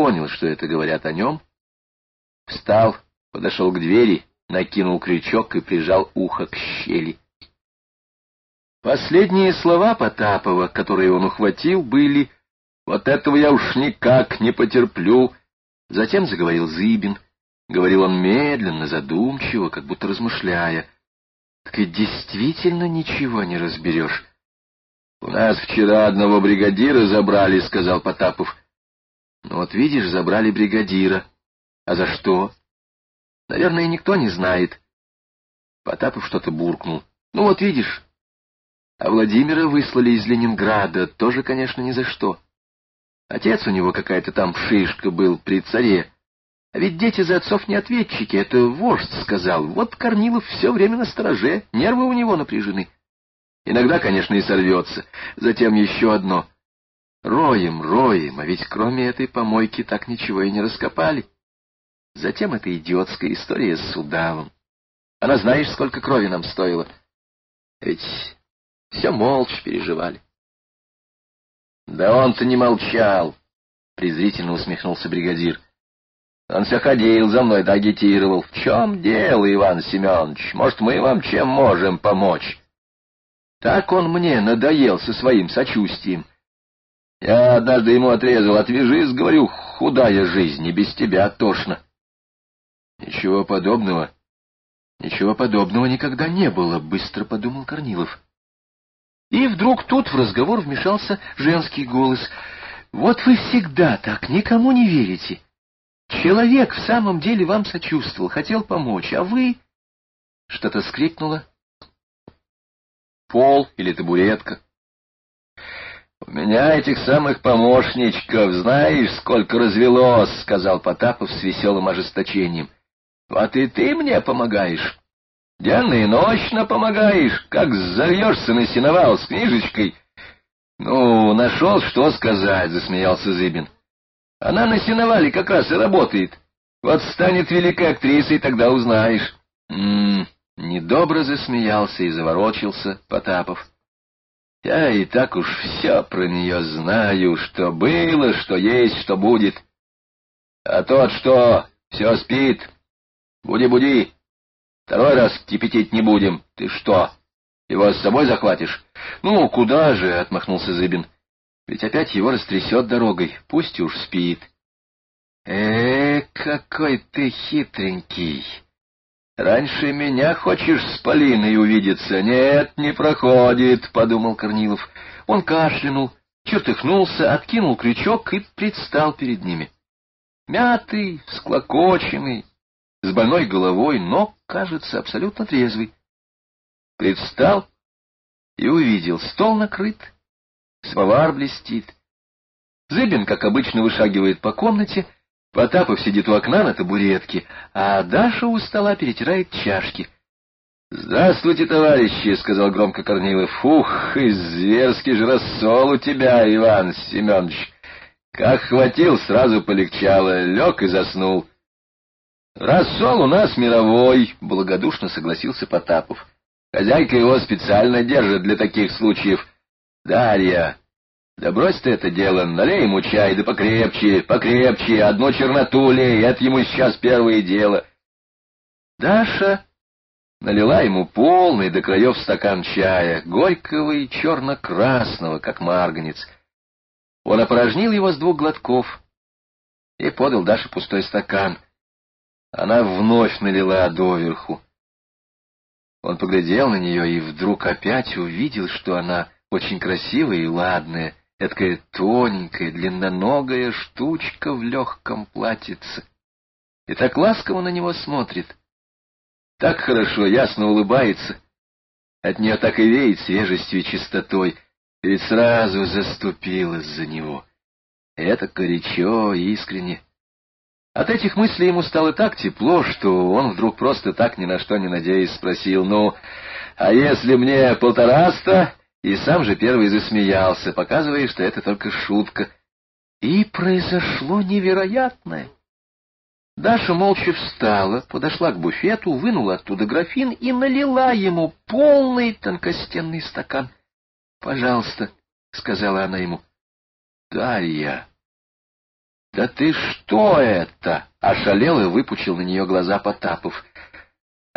понял, что это говорят о нем, встал, подошел к двери, накинул крючок и прижал ухо к щели. Последние слова Потапова, которые он ухватил, были «Вот этого я уж никак не потерплю». Затем заговорил Зыбин. Говорил он медленно, задумчиво, как будто размышляя. Так и действительно ничего не разберешь. — У нас вчера одного бригадира забрали, — сказал Потапов. — вот видишь, забрали бригадира. А за что? — Наверное, никто не знает. Потапов что-то буркнул. — Ну вот видишь. А Владимира выслали из Ленинграда, тоже, конечно, ни за что. Отец у него какая-то там шишка был при царе. А ведь дети за отцов не ответчики, это вождь сказал. Вот Корнилов все время на стороже, нервы у него напряжены. Иногда, конечно, и сорвется. Затем еще одно. Роем, роем, а ведь кроме этой помойки так ничего и не раскопали. Затем эта идиотская история с удавом. Она знаешь, сколько крови нам стоила? Ведь все молча переживали. Да он-то не молчал, презрительно усмехнулся бригадир. Он все ходил за мной да агитировал. В чем дело, Иван Семенович? Может, мы вам чем можем помочь? Так он мне надоел со своим сочувствием. Я однажды ему отрезал, отвяжись, говорю, худая жизнь, и без тебя тошно. Ничего подобного, ничего подобного никогда не было, быстро подумал Корнилов. И вдруг тут в разговор вмешался женский голос. Вот вы всегда так никому не верите. Человек в самом деле вам сочувствовал, хотел помочь, а вы... Что-то скрипнуло. Пол или табуретка. «У меня этих самых помощничков, знаешь, сколько развелось», — сказал Потапов с веселым ожесточением. «Вот и ты мне помогаешь. Денно и ночно помогаешь, как завьешься на сеновал с книжечкой». «Ну, нашел, что сказать», — засмеялся Зыбин. Она на сеновале как раз и работает. Вот станет великой актрисой, тогда узнаешь. М -м, недобро засмеялся и заворочился Потапов. Я и так уж все про нее знаю, что было, что есть, что будет. А тот, что все спит, буди-буди. Второй раз кипятить не будем. Ты что, его с собой захватишь? Ну, куда же, — отмахнулся Зыбин. Ведь опять его растрясет дорогой, пусть уж спит. Э, какой ты хитренький! Раньше меня хочешь с Полиной увидеться? Нет, не проходит, — подумал Корнилов. Он кашлянул, чертыхнулся, откинул крючок и предстал перед ними. Мятый, склокоченный, с больной головой, но, кажется, абсолютно трезвый. Предстал и увидел, стол накрыт, Самовар блестит. Зыбин, как обычно, вышагивает по комнате, Потапов сидит у окна на табуретке, а Даша у стола перетирает чашки. — Здравствуйте, товарищи, — сказал громко Корнилов. — Фух, и зверский же рассол у тебя, Иван Семенович. Как хватил, сразу полегчало, лег и заснул. — Рассол у нас мировой, — благодушно согласился Потапов. Хозяйка его специально держит для таких случаев. Дарья, да брось ты это дело, налей ему чай, да покрепче, покрепче, одну черноту лей, это ему сейчас первое дело. Даша налила ему полный до краев стакан чая, горького и черно-красного, как марганец. Он опорожнил его с двух глотков и подал Даше пустой стакан. Она вновь налила доверху. Он поглядел на нее и вдруг опять увидел, что она очень красивая и ладная, Эдакая тоненькая, длинноногая штучка в легком платьице. И так ласково на него смотрит. Так хорошо, ясно улыбается. От нее так и веет свежестью и чистотой. И ведь сразу заступилась за него. Это горячо искренне. От этих мыслей ему стало так тепло, что он вдруг просто так ни на что не надеясь спросил, «Ну, а если мне полтораста?» И сам же первый засмеялся, показывая, что это только шутка. И произошло невероятное. Даша молча встала, подошла к буфету, вынула оттуда графин и налила ему полный тонкостенный стакан. — Пожалуйста, — сказала она ему. — Дарья, Да ты что это? Ошалел и выпучил на нее глаза Потапов.